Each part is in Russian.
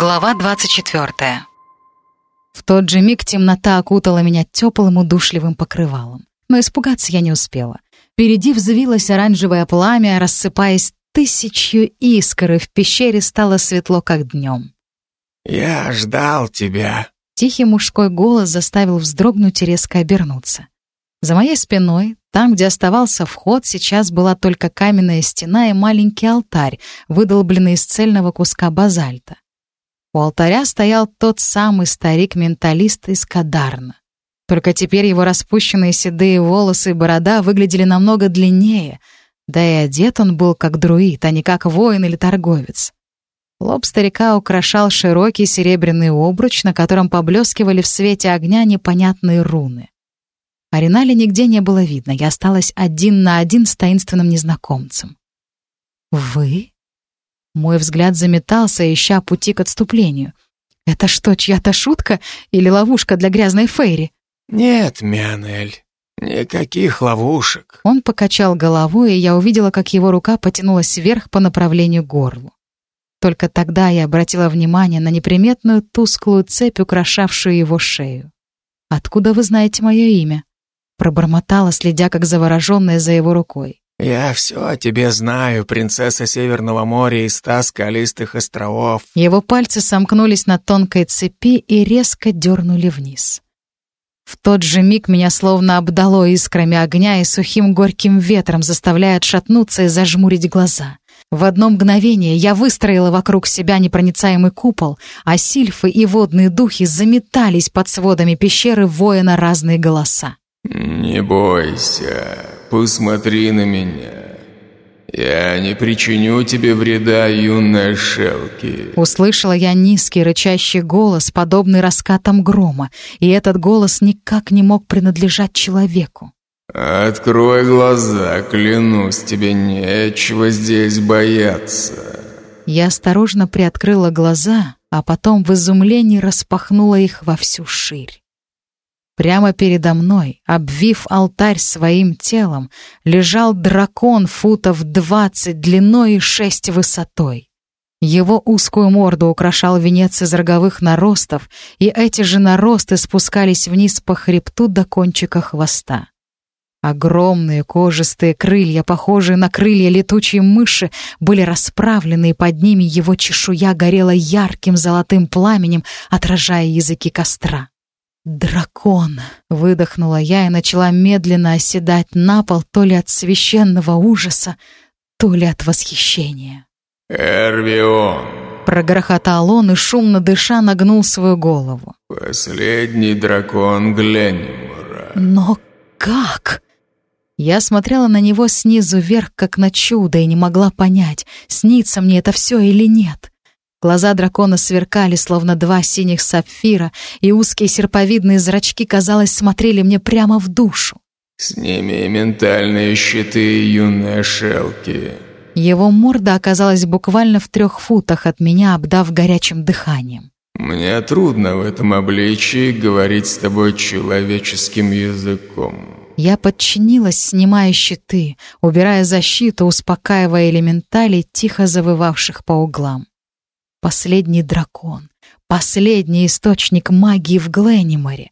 Глава 24. В тот же миг темнота окутала меня теплым удушливым покрывалом. Но испугаться я не успела. Впереди взвилось оранжевое пламя, рассыпаясь тысячью искр, и в пещере стало светло, как днем. «Я ждал тебя». Тихий мужской голос заставил вздрогнуть и резко обернуться. За моей спиной, там, где оставался вход, сейчас была только каменная стена и маленький алтарь, выдолбленный из цельного куска базальта. У алтаря стоял тот самый старик-менталист из Кадарна. Только теперь его распущенные седые волосы и борода выглядели намного длиннее, да и одет он был как друид, а не как воин или торговец. Лоб старика украшал широкий серебряный обруч, на котором поблескивали в свете огня непонятные руны. А Ринале нигде не было видно, я осталась один на один с таинственным незнакомцем. «Вы?» Мой взгляд заметался, ища пути к отступлению. «Это что, чья-то шутка или ловушка для грязной Фейри?» «Нет, Мянель, никаких ловушек». Он покачал головой, и я увидела, как его рука потянулась вверх по направлению к горлу. Только тогда я обратила внимание на неприметную тусклую цепь, украшавшую его шею. «Откуда вы знаете мое имя?» Пробормотала, следя как завороженная за его рукой. «Я все о тебе знаю, принцесса Северного моря и ста скалистых островов». Его пальцы сомкнулись на тонкой цепи и резко дернули вниз. В тот же миг меня словно обдало искрами огня и сухим горьким ветром, заставляя отшатнуться и зажмурить глаза. В одно мгновение я выстроила вокруг себя непроницаемый купол, а сильфы и водные духи заметались под сводами пещеры, воя на разные голоса. «Не бойся, посмотри на меня. Я не причиню тебе вреда, юная Шелки». Услышала я низкий рычащий голос, подобный раскатам грома, и этот голос никак не мог принадлежать человеку. «Открой глаза, клянусь, тебе нечего здесь бояться». Я осторожно приоткрыла глаза, а потом в изумлении распахнула их во всю ширь. Прямо передо мной, обвив алтарь своим телом, лежал дракон футов двадцать длиной и шесть высотой. Его узкую морду украшал венец из роговых наростов, и эти же наросты спускались вниз по хребту до кончика хвоста. Огромные кожистые крылья, похожие на крылья летучей мыши, были расправлены, и под ними его чешуя горела ярким золотым пламенем, отражая языки костра. «Дракон!» — выдохнула я и начала медленно оседать на пол то ли от священного ужаса, то ли от восхищения. «Эрвион!» — прогрохотал он и, шумно дыша, нагнул свою голову. «Последний дракон Гленнимора». «Но как?» Я смотрела на него снизу вверх, как на чудо, и не могла понять, снится мне это все или нет. Глаза дракона сверкали, словно два синих сапфира, и узкие серповидные зрачки, казалось, смотрели мне прямо в душу. «Сними ментальные щиты, юные шелки». Его морда оказалась буквально в трех футах от меня, обдав горячим дыханием. «Мне трудно в этом обличии говорить с тобой человеческим языком». Я подчинилась, снимая щиты, убирая защиту, успокаивая элементалей, тихо завывавших по углам. Последний дракон, последний источник магии в Гленниморе.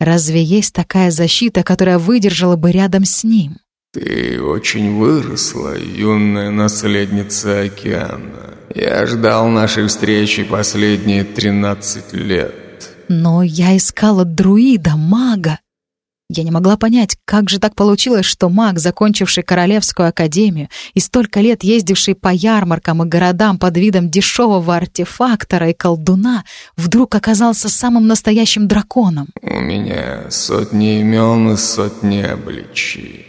Разве есть такая защита, которая выдержала бы рядом с ним? Ты очень выросла, юная наследница океана. Я ждал нашей встречи последние тринадцать лет. Но я искала друида, мага. Я не могла понять, как же так получилось, что маг, закончивший Королевскую академию и столько лет ездивший по ярмаркам и городам под видом дешевого артефактора и колдуна, вдруг оказался самым настоящим драконом. У меня сотни имен и сотни обличий.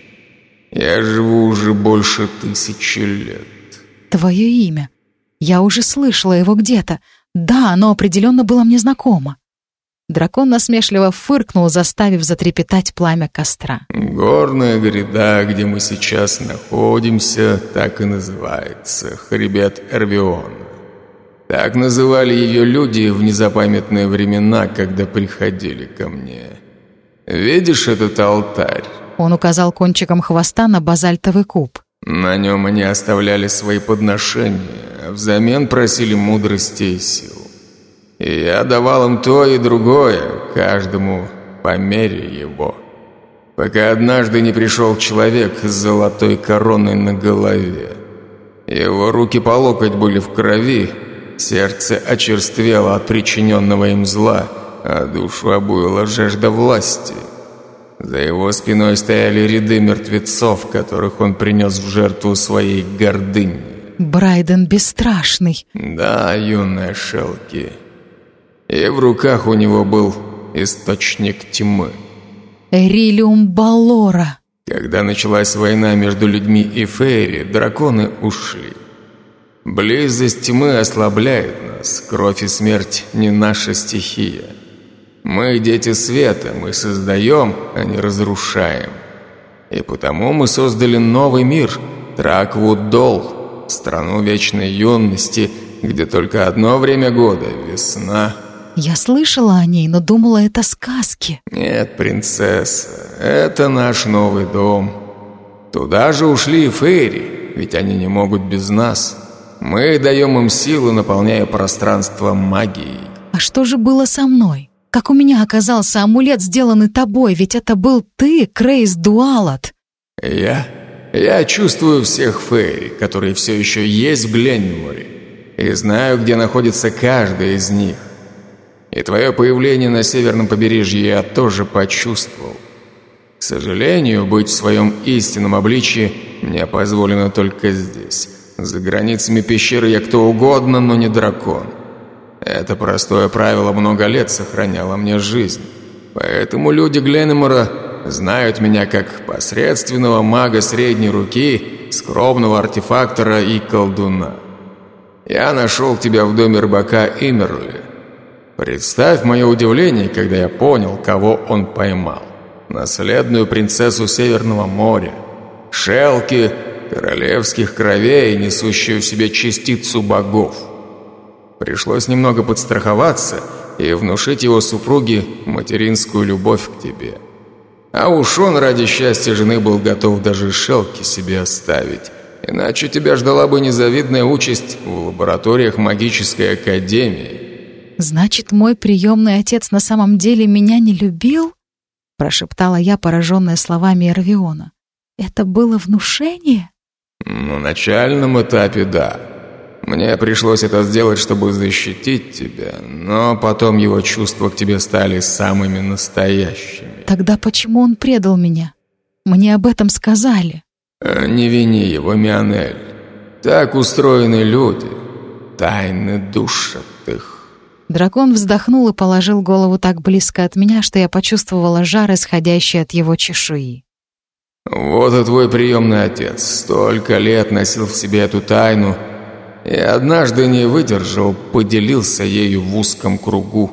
Я живу уже больше тысячи лет. Твое имя. Я уже слышала его где-то. Да, оно определенно было мне знакомо. Дракон насмешливо фыркнул, заставив затрепетать пламя костра. «Горная гряда, где мы сейчас находимся, так и называется — хребет Эрвиона. Так называли ее люди в незапамятные времена, когда приходили ко мне. Видишь этот алтарь?» Он указал кончиком хвоста на базальтовый куб. На нем они оставляли свои подношения, а взамен просили мудрости и сил. И я давал им то и другое, каждому по мере его. Пока однажды не пришел человек с золотой короной на голове. Его руки по локоть были в крови, сердце очерствело от причиненного им зла, а душу обуяла жажда власти. За его спиной стояли ряды мертвецов, которых он принес в жертву своей гордыни. Брайден бесстрашный. Да, юная Шелки. И в руках у него был источник тьмы. Эрилиум Балора. Когда началась война между людьми и Фейри, драконы ушли. Близость тьмы ослабляет нас, кровь и смерть не наша стихия. Мы дети света, мы создаем, а не разрушаем. И потому мы создали новый мир, Траквуд-Дол, страну вечной юности, где только одно время года — весна — я слышала о ней, но думала, это сказки. Нет, принцесса, это наш новый дом. Туда же ушли и фейри, ведь они не могут без нас. Мы даем им силу, наполняя пространство магией. А что же было со мной? Как у меня оказался амулет, сделанный тобой, ведь это был ты, Крейс Дуалат. Я? Я чувствую всех фейри, которые все еще есть в Гленнеморе, и знаю, где находится каждый из них. И твое появление на северном побережье я тоже почувствовал. К сожалению, быть в своем истинном обличье мне позволено только здесь. За границами пещеры я кто угодно, но не дракон. Это простое правило много лет сохраняло мне жизнь. Поэтому люди Гленемора знают меня как посредственного мага средней руки, скромного артефактора и колдуна. Я нашел тебя в доме рыбака Имерли. Представь мое удивление, когда я понял, кого он поймал. Наследную принцессу Северного моря. Шелки королевских кровей, несущую в себе частицу богов. Пришлось немного подстраховаться и внушить его супруге материнскую любовь к тебе. А уж он ради счастья жены был готов даже шелки себе оставить. Иначе тебя ждала бы незавидная участь в лабораториях магической академии. «Значит, мой приемный отец на самом деле меня не любил?» прошептала я, пораженная словами Эрвиона. «Это было внушение?» «На начальном этапе, да. Мне пришлось это сделать, чтобы защитить тебя, но потом его чувства к тебе стали самыми настоящими». «Тогда почему он предал меня? Мне об этом сказали». Э, «Не вини его, Мионель. Так устроены люди. Тайны душат их». Дракон вздохнул и положил голову так близко от меня, что я почувствовала жар, исходящий от его чешуи. «Вот и твой приемный отец. Столько лет носил в себе эту тайну и однажды не выдержал, поделился ею в узком кругу.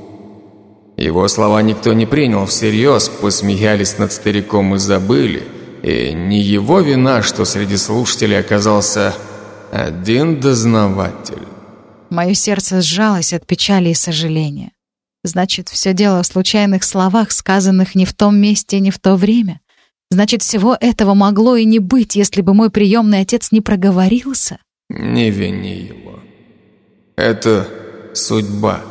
Его слова никто не принял всерьез, посмеялись над стариком и забыли. И не его вина, что среди слушателей оказался один дознаватель. Мое сердце сжалось от печали и сожаления. Значит, все дело в случайных словах, сказанных не в том месте, не в то время. Значит, всего этого могло и не быть, если бы мой приемный отец не проговорился. Не вини его. Это судьба.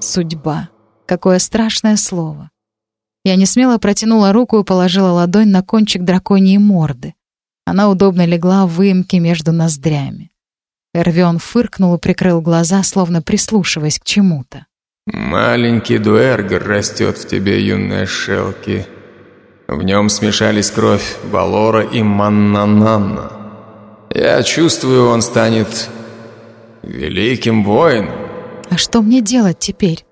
Судьба. Какое страшное слово. Я не смело протянула руку и положила ладонь на кончик драконьей морды. Она удобно легла в выемке между ноздрями. Эрвион фыркнул и прикрыл глаза, словно прислушиваясь к чему-то. «Маленький дуэргер растет в тебе, юная Шелки. В нем смешались кровь Валора и Маннананна. Я чувствую, он станет великим воином». «А что мне делать теперь?»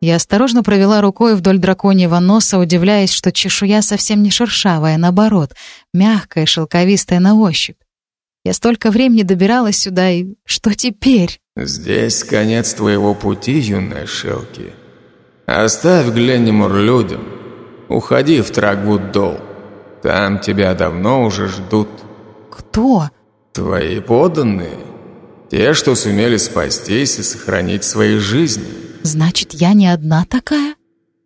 Я осторожно провела рукой вдоль драконьего носа, удивляясь, что чешуя совсем не шершавая, наоборот, мягкая, шелковистая на ощупь. Я столько времени добиралась сюда, и что теперь? Здесь конец твоего пути, юная Шелки. Оставь Гленнимур людям. Уходи в Трагвуд-Дол. Там тебя давно уже ждут. Кто? Твои подданные. Те, что сумели спастись и сохранить свои жизни. Значит, я не одна такая?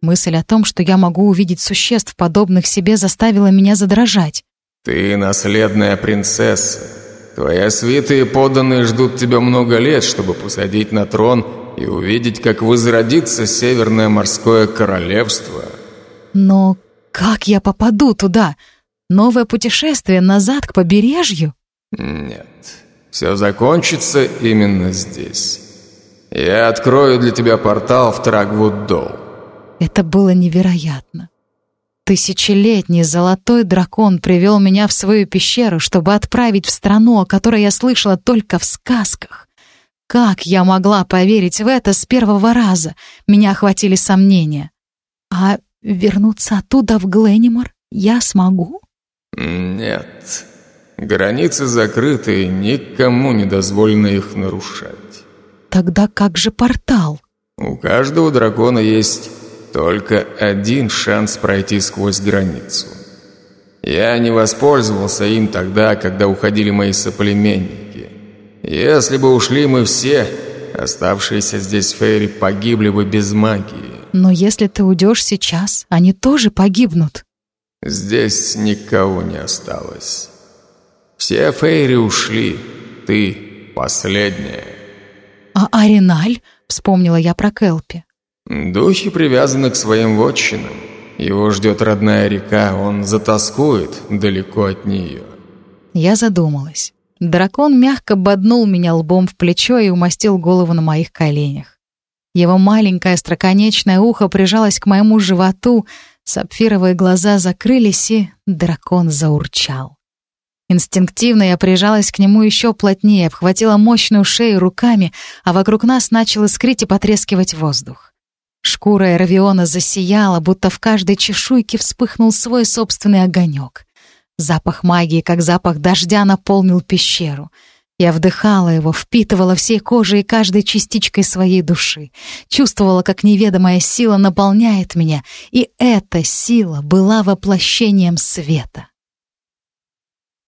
Мысль о том, что я могу увидеть существ, подобных себе, заставила меня задрожать. Ты наследная принцесса. Твоя свита и подданные ждут тебя много лет, чтобы посадить на трон и увидеть, как возродится Северное морское королевство. Но как я попаду туда? Новое путешествие назад к побережью? Нет, все закончится именно здесь. Я открою для тебя портал в Трагвуд-Дол. Это было невероятно. Тысячелетний золотой дракон привел меня в свою пещеру, чтобы отправить в страну, о которой я слышала только в сказках. Как я могла поверить в это с первого раза? Меня охватили сомнения. А вернуться оттуда в Гленнимор я смогу? Нет. Границы закрыты, никому не дозволено их нарушать. Тогда как же портал? У каждого дракона есть только один шанс пройти сквозь границу. Я не воспользовался им тогда, когда уходили мои соплеменники. Если бы ушли мы все, оставшиеся здесь фейри погибли бы без магии. Но если ты уйдешь сейчас, они тоже погибнут. Здесь никого не осталось. Все фейри ушли, ты последняя. А Ариналь? Вспомнила я про Келпи. Духи привязаны к своим вотчинам. Его ждет родная река, он затаскует далеко от нее. Я задумалась. Дракон мягко боднул меня лбом в плечо и умастил голову на моих коленях. Его маленькое остроконечное ухо прижалось к моему животу, сапфировые глаза закрылись, и дракон заурчал. Инстинктивно я прижалась к нему еще плотнее, обхватила мощную шею руками, а вокруг нас начал искрить и потрескивать воздух. Шкура Эравиона засияла, будто в каждой чешуйке вспыхнул свой собственный огонек. Запах магии, как запах дождя, наполнил пещеру. Я вдыхала его, впитывала всей кожей и каждой частичкой своей души. Чувствовала, как неведомая сила наполняет меня, и эта сила была воплощением света.